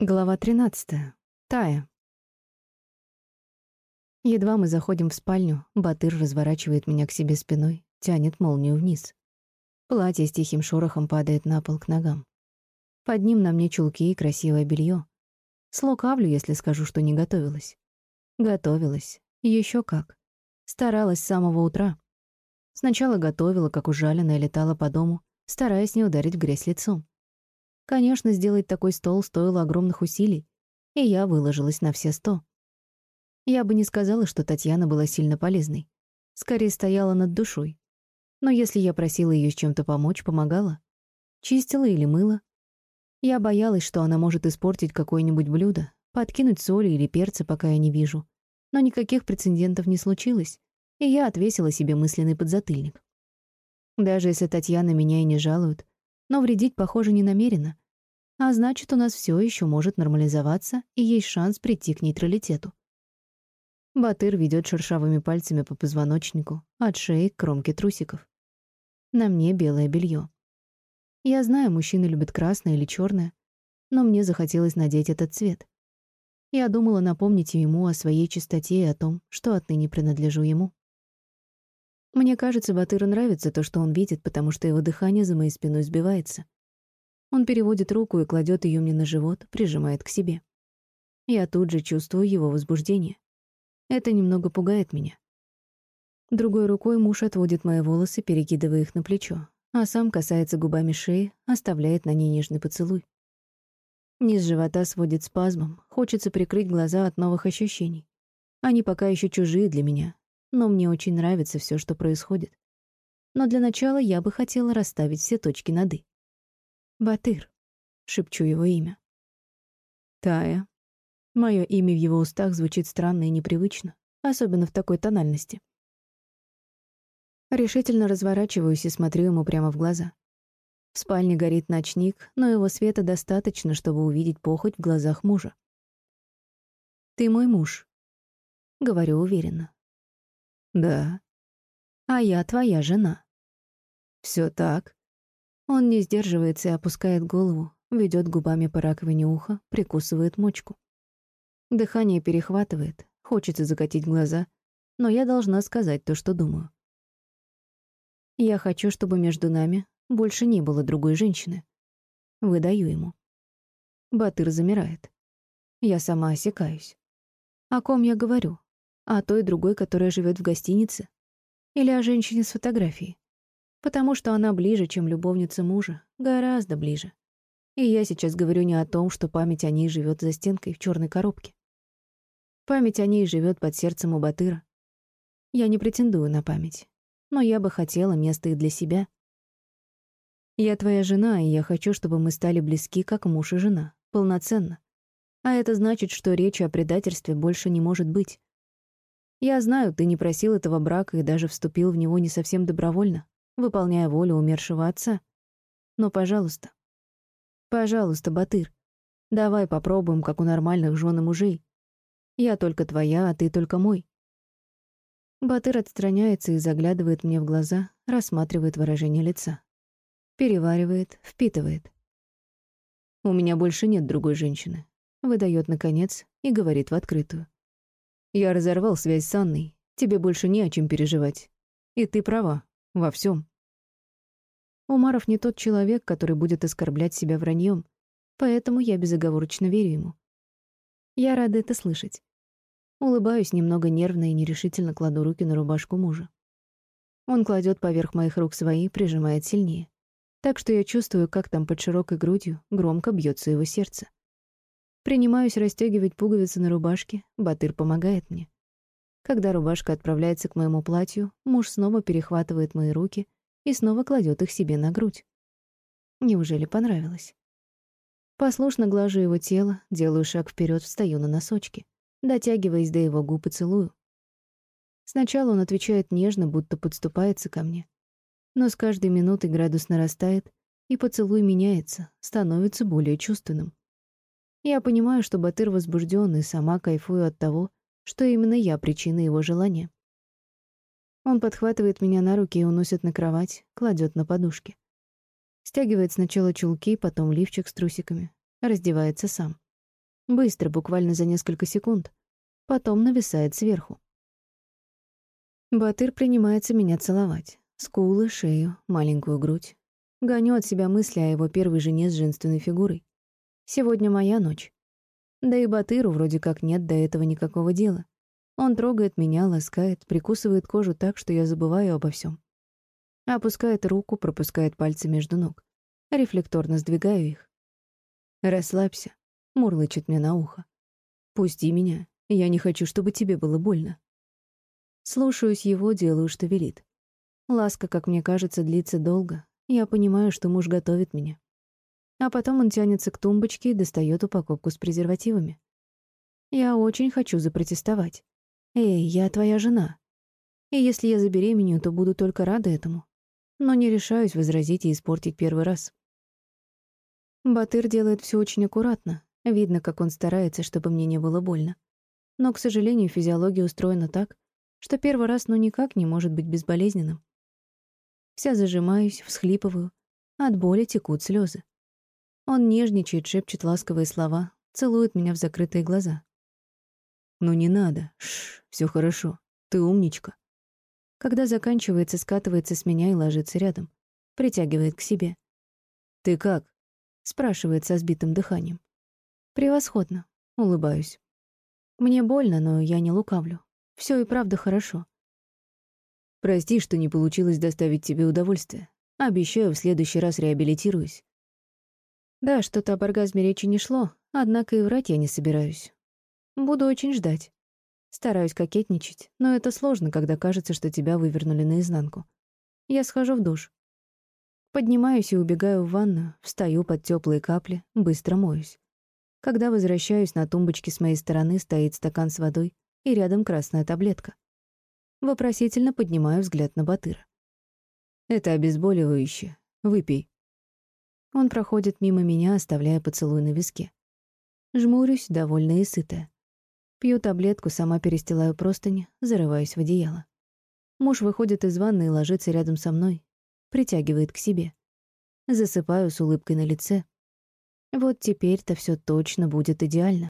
Глава 13. Тая. Едва мы заходим в спальню, Батыр разворачивает меня к себе спиной, тянет молнию вниз. Платье с тихим шорохом падает на пол к ногам. Под ним на мне чулки и красивое белье. Слукавлю, если скажу, что не готовилась. Готовилась. Еще как. Старалась с самого утра. Сначала готовила, как ужаленная, летала по дому, стараясь не ударить в грязь лицом. Конечно, сделать такой стол стоило огромных усилий, и я выложилась на все сто. Я бы не сказала, что Татьяна была сильно полезной. Скорее, стояла над душой. Но если я просила ее с чем-то помочь, помогала. Чистила или мыла. Я боялась, что она может испортить какое-нибудь блюдо, подкинуть соли или перца, пока я не вижу. Но никаких прецедентов не случилось, и я отвесила себе мысленный подзатыльник. Даже если Татьяна меня и не жалует, но вредить, похоже, не намерена. А значит, у нас все еще может нормализоваться, и есть шанс прийти к нейтралитету. Батыр ведет шершавыми пальцами по позвоночнику, от шеи к кромке трусиков. На мне белое белье. Я знаю, мужчины любят красное или черное, но мне захотелось надеть этот цвет. Я думала напомнить ему о своей чистоте и о том, что отныне принадлежу ему. Мне кажется, Батыру нравится то, что он видит, потому что его дыхание за моей спиной сбивается. Он переводит руку и кладет ее мне на живот, прижимает к себе. Я тут же чувствую его возбуждение. Это немного пугает меня. Другой рукой муж отводит мои волосы, перекидывая их на плечо, а сам касается губами шеи, оставляет на ней нежный поцелуй. Низ живота сводит спазмом, хочется прикрыть глаза от новых ощущений. Они пока еще чужие для меня, но мне очень нравится все, что происходит. Но для начала я бы хотела расставить все точки над «и». «Батыр», — шепчу его имя. «Тая». Мое имя в его устах звучит странно и непривычно, особенно в такой тональности. Решительно разворачиваюсь и смотрю ему прямо в глаза. В спальне горит ночник, но его света достаточно, чтобы увидеть похоть в глазах мужа. «Ты мой муж», — говорю уверенно. Да. А я твоя жена. Все так. Он не сдерживается и опускает голову, ведет губами по раковине уха, прикусывает мочку. Дыхание перехватывает, хочется закатить глаза, но я должна сказать то, что думаю. Я хочу, чтобы между нами больше не было другой женщины. Выдаю ему. Батыр замирает. Я сама осекаюсь. О ком я говорю? о той другой, которая живет в гостинице, или о женщине с фотографией. Потому что она ближе, чем любовница мужа, гораздо ближе. И я сейчас говорю не о том, что память о ней живет за стенкой в черной коробке. Память о ней живет под сердцем у Батыра. Я не претендую на память, но я бы хотела место и для себя. Я твоя жена, и я хочу, чтобы мы стали близки, как муж и жена, полноценно. А это значит, что речи о предательстве больше не может быть. Я знаю, ты не просил этого брака и даже вступил в него не совсем добровольно, выполняя волю умершего отца. Но, пожалуйста, пожалуйста, Батыр, давай попробуем, как у нормальных жен и мужей. Я только твоя, а ты только мой. Батыр отстраняется и заглядывает мне в глаза, рассматривает выражение лица. Переваривает, впитывает. «У меня больше нет другой женщины», — выдает наконец и говорит в открытую. Я разорвал связь с Анной. Тебе больше не о чем переживать. И ты права. Во всем. Умаров не тот человек, который будет оскорблять себя враньем, поэтому я безоговорочно верю ему. Я рада это слышать. Улыбаюсь немного нервно и нерешительно кладу руки на рубашку мужа. Он кладет поверх моих рук свои, прижимает сильнее. Так что я чувствую, как там под широкой грудью громко бьется его сердце. Принимаюсь расстегивать пуговицы на рубашке, Батыр помогает мне. Когда рубашка отправляется к моему платью, муж снова перехватывает мои руки и снова кладет их себе на грудь. Неужели понравилось? Послушно глажу его тело, делаю шаг вперед, встаю на носочки, дотягиваясь до его губ и целую. Сначала он отвечает нежно, будто подступается ко мне. Но с каждой минутой градус нарастает, и поцелуй меняется, становится более чувственным. Я понимаю, что Батыр возбужден и сама кайфую от того, что именно я причина его желания. Он подхватывает меня на руки и уносит на кровать, кладет на подушки. Стягивает сначала чулки, потом лифчик с трусиками, раздевается сам. Быстро, буквально за несколько секунд. Потом нависает сверху. Батыр принимается меня целовать. Скулы, шею, маленькую грудь. Гоню от себя мысли о его первой жене с женственной фигурой. Сегодня моя ночь. Да и Батыру вроде как нет до этого никакого дела. Он трогает меня, ласкает, прикусывает кожу так, что я забываю обо всем. Опускает руку, пропускает пальцы между ног. Рефлекторно сдвигаю их. «Расслабься», — мурлычет мне на ухо. «Пусти меня. Я не хочу, чтобы тебе было больно». Слушаюсь его, делаю, что велит. Ласка, как мне кажется, длится долго. Я понимаю, что муж готовит меня. А потом он тянется к тумбочке и достает упаковку с презервативами. Я очень хочу запротестовать. «Эй, я твоя жена. И если я забеременею, то буду только рада этому. Но не решаюсь возразить и испортить первый раз». Батыр делает все очень аккуратно. Видно, как он старается, чтобы мне не было больно. Но, к сожалению, физиология устроена так, что первый раз ну никак не может быть безболезненным. Вся зажимаюсь, всхлипываю. От боли текут слезы. Он нежничает, шепчет ласковые слова, целует меня в закрытые глаза. «Ну не надо. Шш, все хорошо. Ты умничка». Когда заканчивается, скатывается с меня и ложится рядом. Притягивает к себе. «Ты как?» — спрашивает со сбитым дыханием. «Превосходно», — улыбаюсь. «Мне больно, но я не лукавлю. Все и правда хорошо». «Прости, что не получилось доставить тебе удовольствие. Обещаю, в следующий раз реабилитируюсь. Да, что-то об оргазме речи не шло, однако и врать я не собираюсь. Буду очень ждать. Стараюсь кокетничать, но это сложно, когда кажется, что тебя вывернули наизнанку. Я схожу в душ. Поднимаюсь и убегаю в ванную, встаю под теплые капли, быстро моюсь. Когда возвращаюсь, на тумбочке с моей стороны стоит стакан с водой и рядом красная таблетка. Вопросительно поднимаю взгляд на Батыра. «Это обезболивающее. Выпей», он проходит мимо меня, оставляя поцелуй на виске. Жмурюсь, довольная и сытая. Пью таблетку, сама перестилаю простыни, зарываюсь в одеяло. Муж выходит из ванны и ложится рядом со мной, притягивает к себе. Засыпаю с улыбкой на лице. Вот теперь-то все точно будет идеально.